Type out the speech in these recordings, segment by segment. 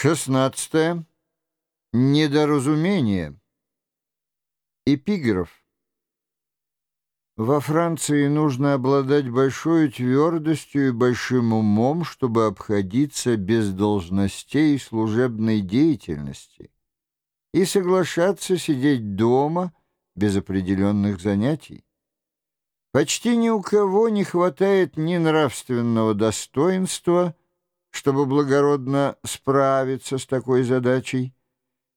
Шестнадцатое. Недоразумение. Эпиграф. Во Франции нужно обладать большой твердостью и большим умом, чтобы обходиться без должностей и служебной деятельности и соглашаться сидеть дома без определенных занятий. Почти ни у кого не хватает ни нравственного достоинства, чтобы благородно справиться с такой задачей,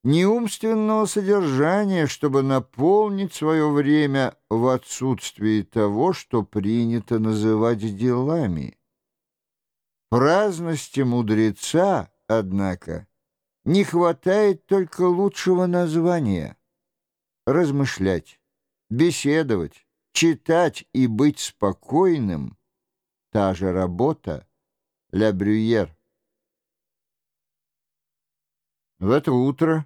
ни умственного содержания, чтобы наполнить свое время в отсутствии того, что принято называть делами. Праздности мудреца, однако, не хватает только лучшего названия — размышлять, беседовать, читать и быть спокойным — та же работа, Ля Брюер. В это утро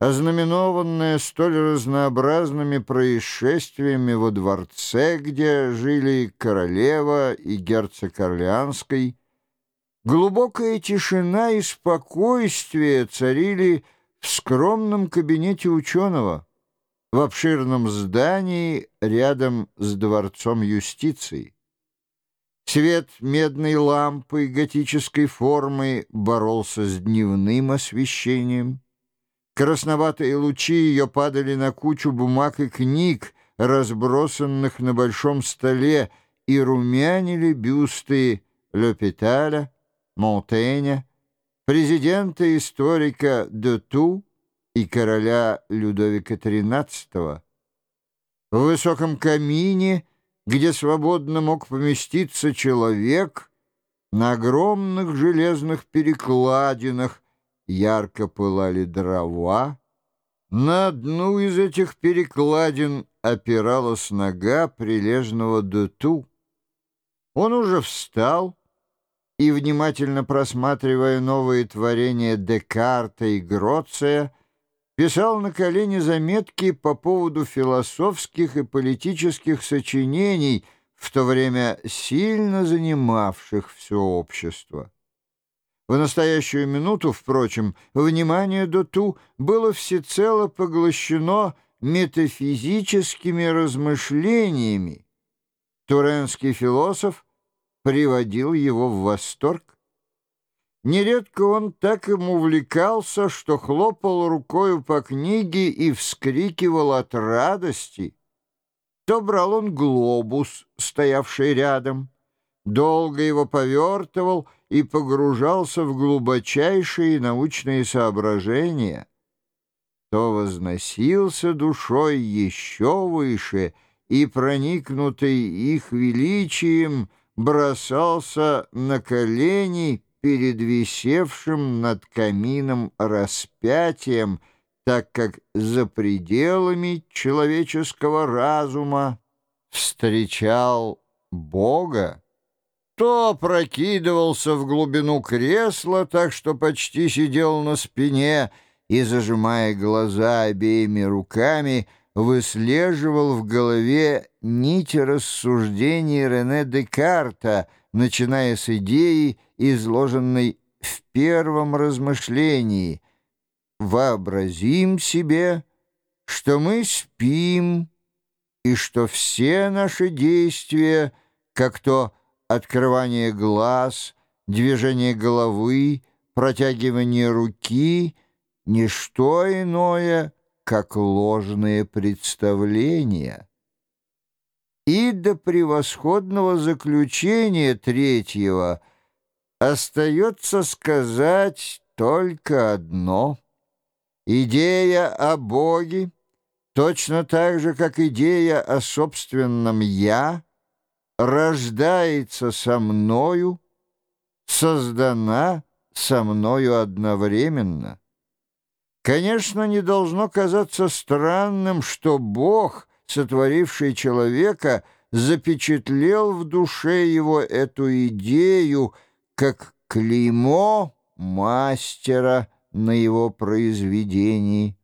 ознаменованная столь разнообразными происшествиями во дворце, где жили королева и герцог Орлеанской, глубокая тишина и спокойствие царили в скромном кабинете ученого, в обширном здании рядом с дворцом юстиции. Свет медной лампы готической формы боролся с дневным освещением. Красноватые лучи ее падали на кучу бумаг и книг, разбросанных на большом столе, и румянили бюсты Лепиталя, Монтеня, президента-историка Дету и короля Людовика XIII. В высоком камине, где свободно мог поместиться человек, на огромных железных перекладинах ярко пылали дрова. На одну из этих перекладин опиралась нога прилежного Дету. Он уже встал и, внимательно просматривая новые творения Декарта и Гроция, писал на колени заметки по поводу философских и политических сочинений, в то время сильно занимавших все общество. В настоящую минуту, впрочем, внимание Доту было всецело поглощено метафизическими размышлениями. Туренский философ приводил его в восторг. Нередко он так им увлекался, что хлопал рукою по книге и вскрикивал от радости. То брал он глобус, стоявший рядом, долго его повертывал и погружался в глубочайшие научные соображения, то возносился душой еще выше и, проникнутый их величием, бросался на колени перед висевшим над камином распятием, так как за пределами человеческого разума встречал Бога то прокидывался в глубину кресла, так что почти сидел на спине и, зажимая глаза обеими руками, выслеживал в голове нити рассуждений Рене Декарта, начиная с идеи, изложенной в первом размышлении. «Вообразим себе, что мы спим, и что все наши действия, как то открывание глаз, движение головы, протягивание руки — ничто иное, как ложные представления. И до превосходного заключения третьего остается сказать только одно. Идея о Боге, точно так же, как идея о собственном «я», рождается со мною, создана со мною одновременно. Конечно, не должно казаться странным, что Бог, сотворивший человека, запечатлел в душе его эту идею как клеймо мастера на его произведении.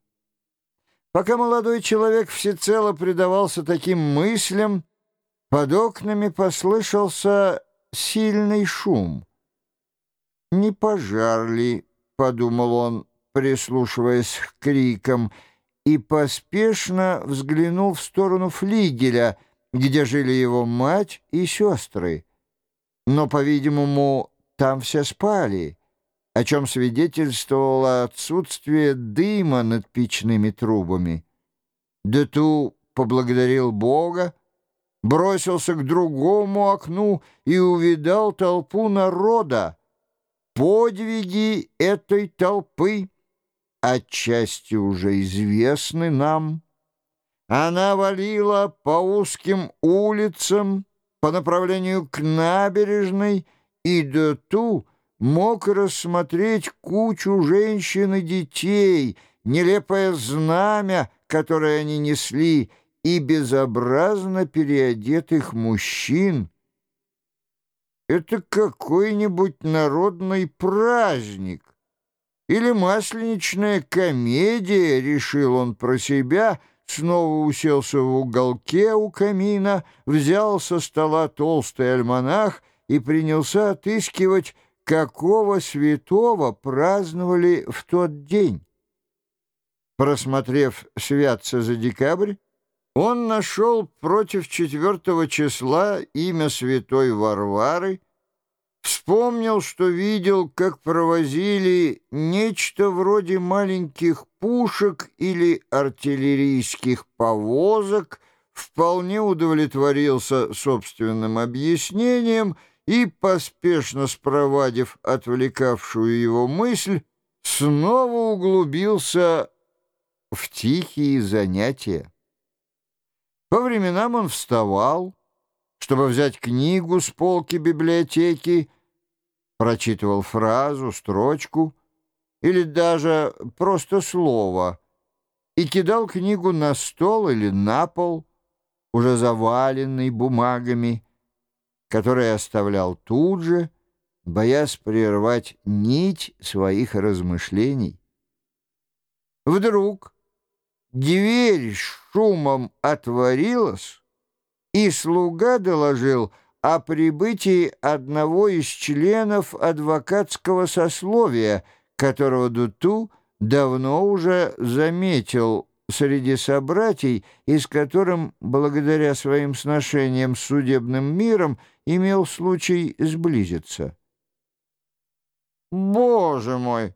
Пока молодой человек всецело предавался таким мыслям, под окнами послышался сильный шум. Не пожар ли — подумал он, прислушиваясь к крикам, и поспешно взглянул в сторону флигеля, где жили его мать и сестры. Но, по-видимому, там все спали, о чем свидетельствовало отсутствие дыма над печными трубами. Дету поблагодарил Бога, бросился к другому окну и увидал толпу народа. Подвиги этой толпы отчасти уже известны нам. Она валила по узким улицам по направлению к набережной, и до ту мог рассмотреть кучу женщин и детей, нелепое знамя, которое они несли, и безобразно переодетых мужчин. Это какой-нибудь народный праздник или масленичная комедия, решил он про себя, снова уселся в уголке у камина, взял со стола толстый альманах и принялся отыскивать, какого святого праздновали в тот день. Просмотрев святца за декабрь, он нашел против четвертого числа имя святой Варвары, вспомнил, что видел, как провозили нечто вроде маленьких пушек или артиллерийских повозок, вполне удовлетворился собственным объяснением и, поспешно спровадив отвлекавшую его мысль, снова углубился в тихие занятия. По временам он вставал, чтобы взять книгу с полки библиотеки, прочитывал фразу, строчку или даже просто слово и кидал книгу на стол или на пол, уже заваленный бумагами, которые оставлял тут же, боясь прервать нить своих размышлений. Вдруг Дверь шумом отворилась, и слуга доложил о прибытии одного из членов адвокатского сословия, которого Дуту давно уже заметил среди собратьей и с которым, благодаря своим сношениям с судебным миром, имел случай сблизиться. «Боже мой!»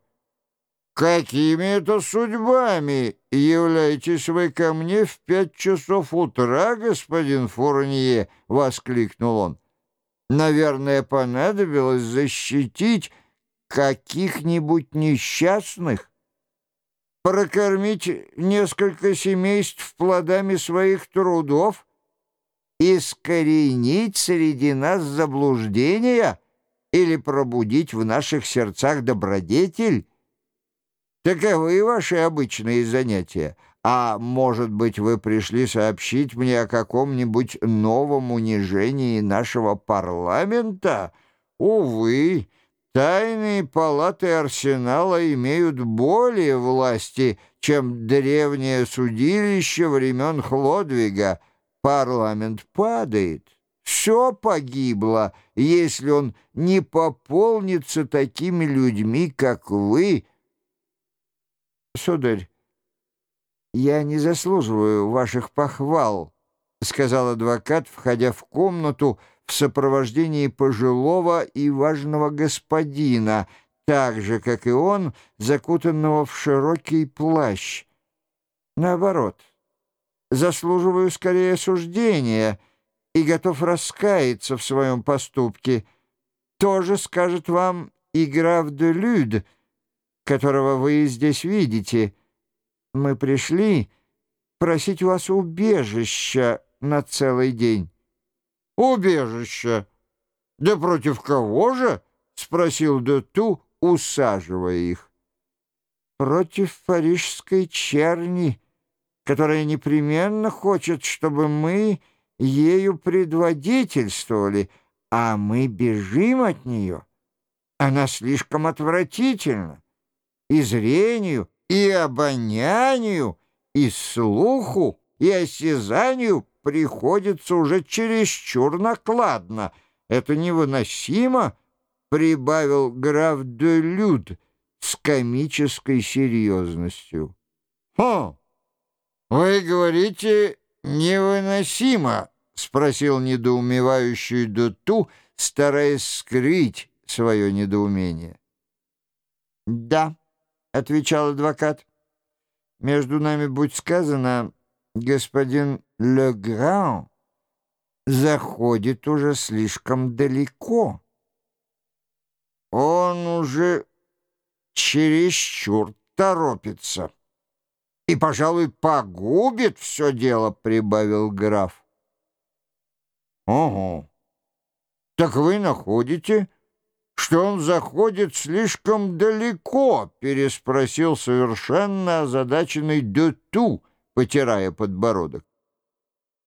«Какими это судьбами являетесь вы ко мне в пять часов утра, господин Фурнье?» — воскликнул он. «Наверное, понадобилось защитить каких-нибудь несчастных, прокормить несколько семейств плодами своих трудов, искоренить среди нас заблуждения или пробудить в наших сердцах добродетель». Таковы ваши обычные занятия. А может быть, вы пришли сообщить мне о каком-нибудь новом унижении нашего парламента? Увы, тайные палаты арсенала имеют более власти, чем древнее судилище времен Хлодвига. Парламент падает. Все погибло, если он не пополнится такими людьми, как вы, «Сударь, я не заслуживаю ваших похвал», — сказал адвокат, входя в комнату в сопровождении пожилого и важного господина, так же, как и он, закутанного в широкий плащ. Наоборот, заслуживаю скорее суждения и готов раскаяться в своем поступке. Тоже скажет вам и граф де Люд — которого вы здесь видите. Мы пришли просить вас убежища на целый день». «Убежище? Да против кого же?» — спросил Дету, усаживая их. «Против парижской черни, которая непременно хочет, чтобы мы ею предводительствовали, а мы бежим от нее. Она слишком отвратительна и зрению, и обонянию, и слуху, и осязанию приходится уже чересчур накладно. Это невыносимо, — прибавил граф де Люд, с комической серьезностью. «Хм, вы говорите невыносимо?» — спросил недоумевающий Дуту, стараясь скрыть свое недоумение. «Да», — отвечал адвокат. «Между нами, будь сказано, господин Легран заходит уже слишком далеко. Он уже чересчур торопится и, пожалуй, погубит все дело», — прибавил граф. «Ого! Так вы находите, что он заходит слишком далеко?» — переспросил совершенно озадаченный Дету, потирая подбородок.